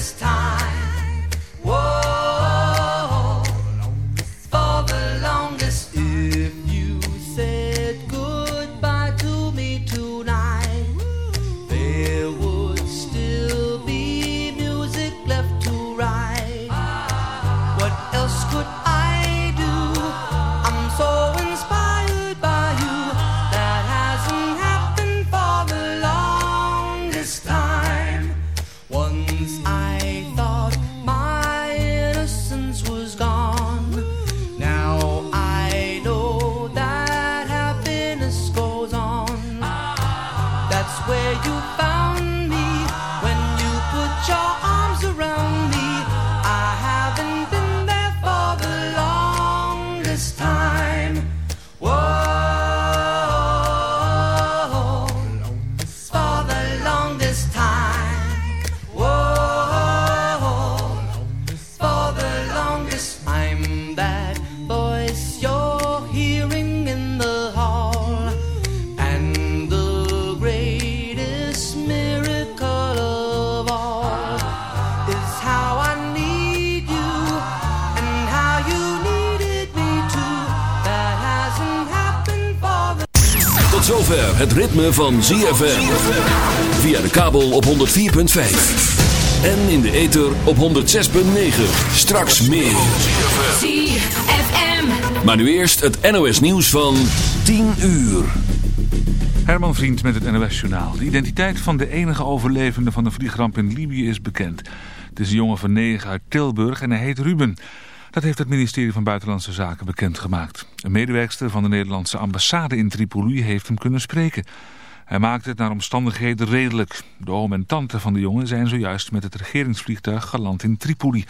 this time. ZFM. Via de kabel op 104.5. En in de ether op 106.9. Straks meer. ZFM. Maar nu eerst het NOS nieuws van 10 uur. Herman Vriend met het NOS Journaal. De identiteit van de enige overlevende van de vliegramp in Libië is bekend. Het is een jongen van 9 uit Tilburg en hij heet Ruben. Dat heeft het ministerie van Buitenlandse Zaken bekendgemaakt. Een medewerkster van de Nederlandse ambassade in Tripoli heeft hem kunnen spreken. Hij maakte het naar omstandigheden redelijk. De oom en tante van de jongen zijn zojuist met het regeringsvliegtuig geland in Tripoli.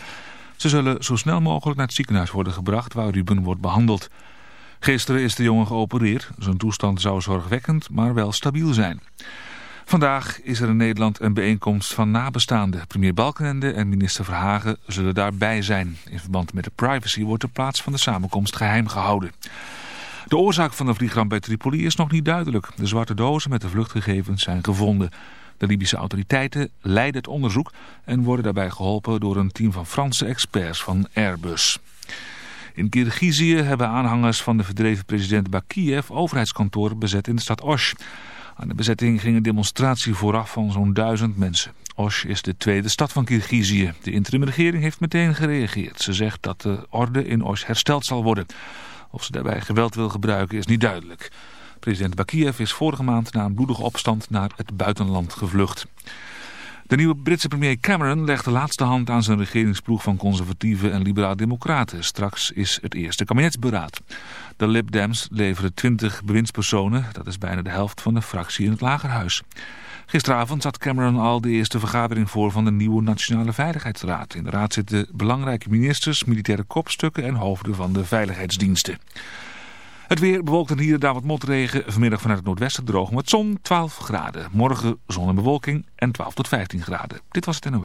Ze zullen zo snel mogelijk naar het ziekenhuis worden gebracht waar Ruben wordt behandeld. Gisteren is de jongen geopereerd. Zijn toestand zou zorgwekkend, maar wel stabiel zijn. Vandaag is er in Nederland een bijeenkomst van nabestaanden. Premier Balkenende en minister Verhagen zullen daarbij zijn. In verband met de privacy wordt de plaats van de samenkomst geheim gehouden. De oorzaak van de vliegramp bij Tripoli is nog niet duidelijk. De zwarte dozen met de vluchtgegevens zijn gevonden. De Libische autoriteiten leiden het onderzoek en worden daarbij geholpen door een team van Franse experts van Airbus. In Kirgizië hebben aanhangers van de verdreven president Bakiev overheidskantoren bezet in de stad Osh. Aan de bezetting ging een demonstratie vooraf van zo'n duizend mensen. Osh is de tweede stad van Kirgizië. De interimregering heeft meteen gereageerd. Ze zegt dat de orde in Osh hersteld zal worden. Of ze daarbij geweld wil gebruiken is niet duidelijk. President Bakiev is vorige maand na een bloedige opstand naar het buitenland gevlucht. De nieuwe Britse premier Cameron legt de laatste hand aan zijn regeringsploeg van conservatieve en liberaal democraten. Straks is het eerste kabinetsberaad. De Lib Dems leveren 20 bewindspersonen, dat is bijna de helft van de fractie in het Lagerhuis. Gisteravond zat Cameron al de eerste vergadering voor van de nieuwe Nationale Veiligheidsraad. In de raad zitten belangrijke ministers, militaire kopstukken en hoofden van de veiligheidsdiensten. Het weer bewolkt en hier daar wat motregen. Vanmiddag vanuit het noordwesten droog met zon 12 graden. Morgen zon en bewolking en 12 tot 15 graden. Dit was het NOS.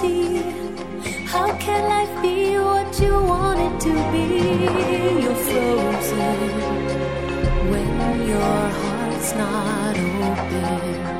see? How can life be what you want it to be? You're frozen when your heart's not open.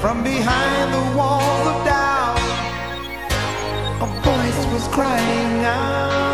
from behind the walls of doubt. A voice was crying out.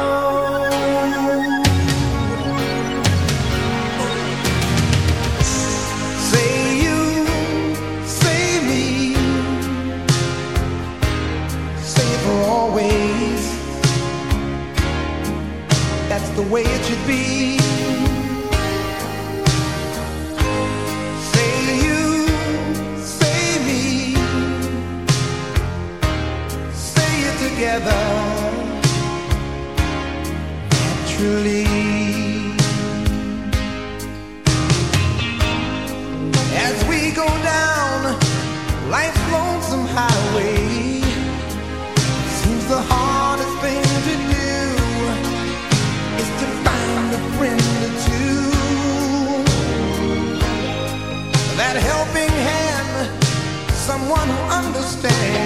usted.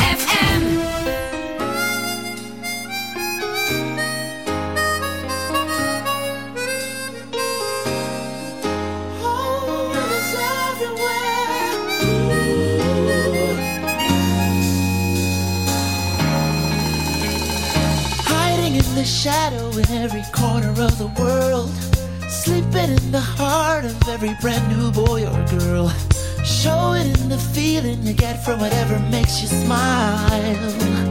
feeling you get from whatever makes you smile.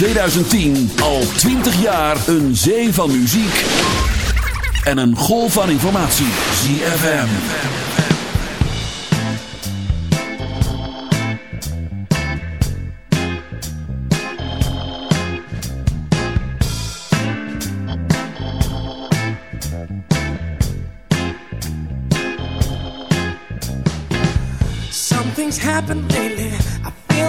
2010 al 20 jaar een zee van muziek en een golf van informatie. ZFM. Something's happened lately.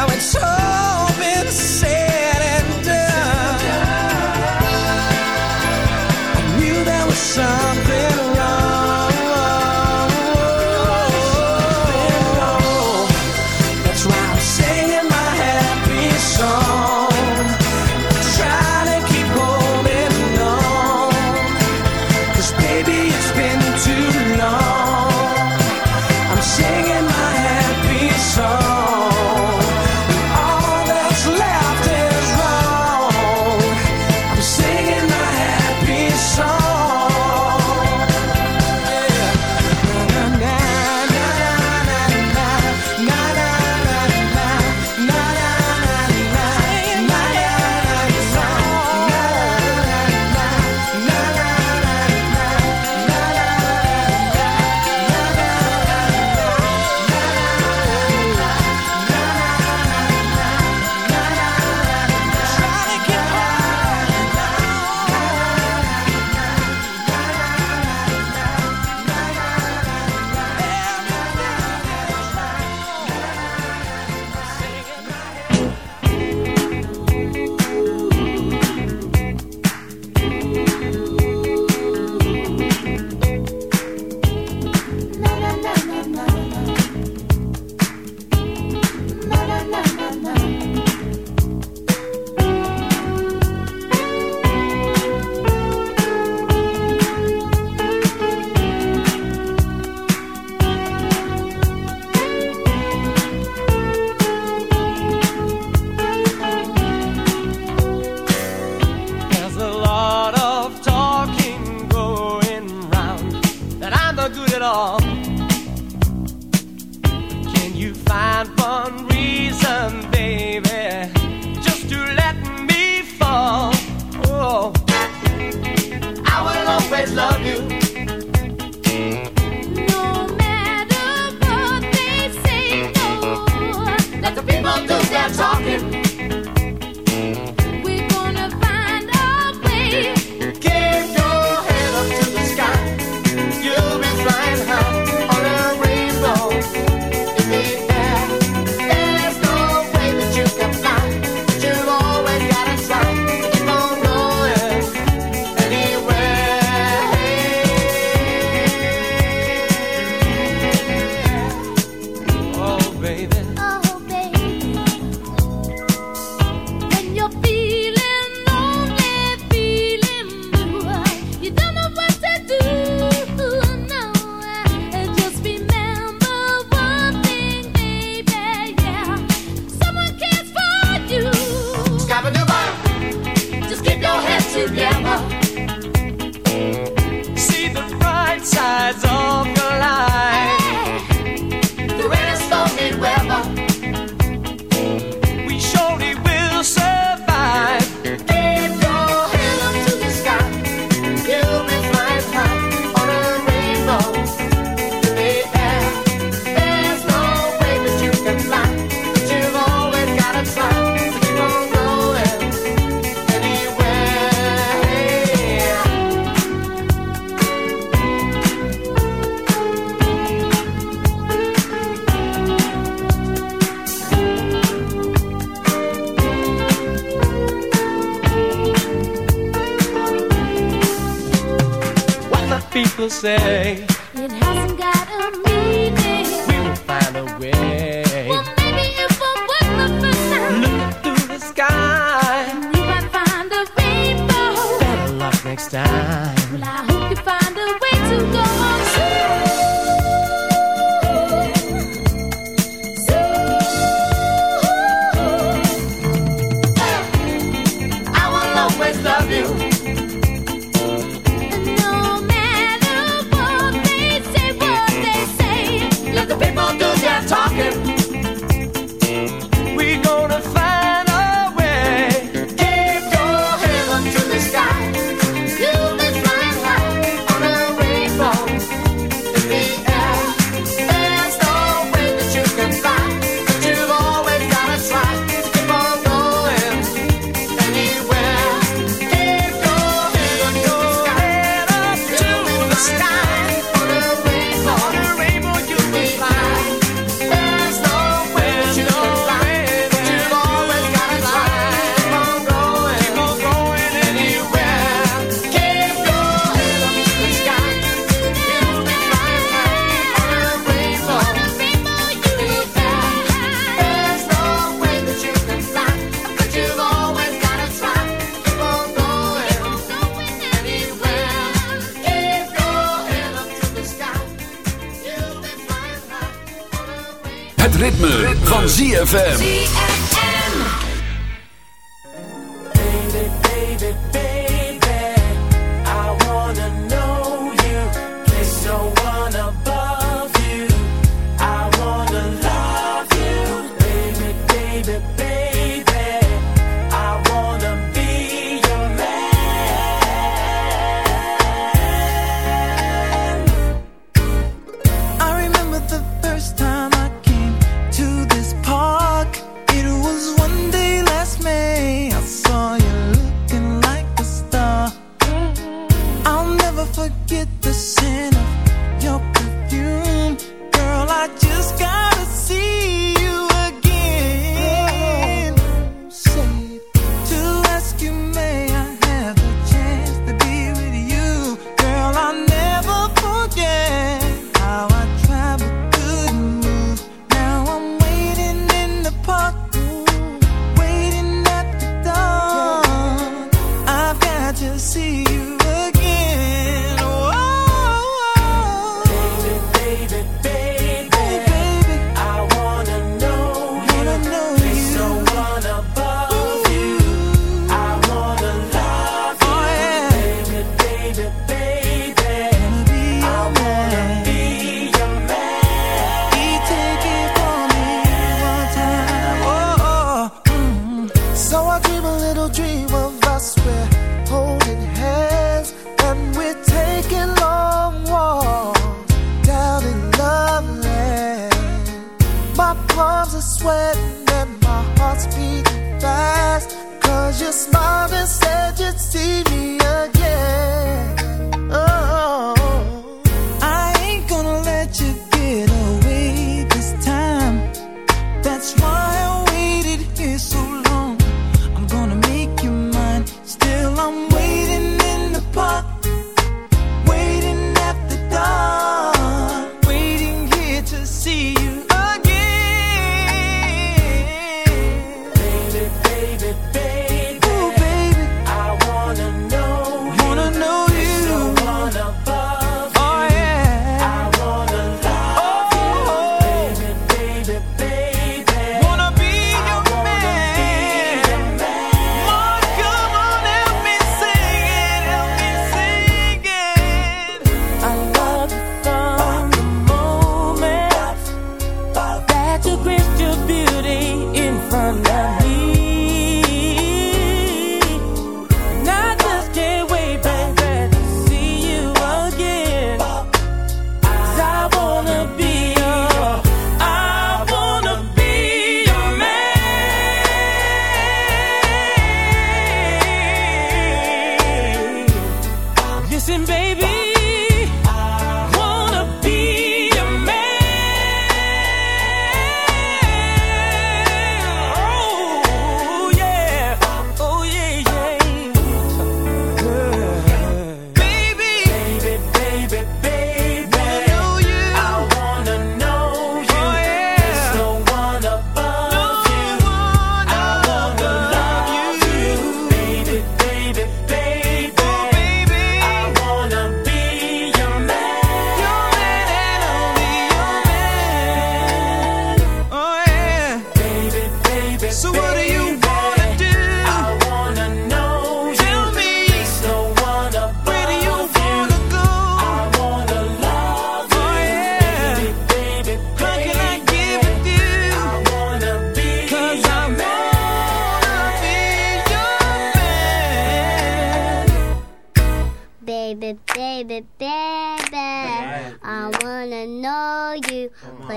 now it's all been said. it all. will say.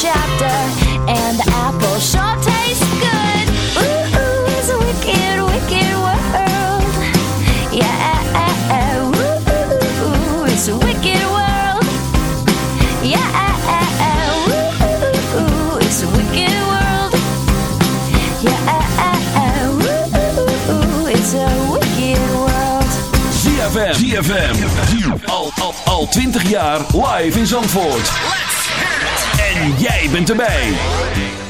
Chapter, and the apple sure tastes good. Ooh, ooh, it's a wicked, wicked world. Yeah, ooh, ooh, ooh, it's a wicked world. Yeah, ooh, ooh, ooh, it's a wicked world. Yeah, ooh, ooh, ooh, it's a wicked world. ZFM. ZFM. Al, al, al 20 jaar live in Zandvoort. Jij bent erbij.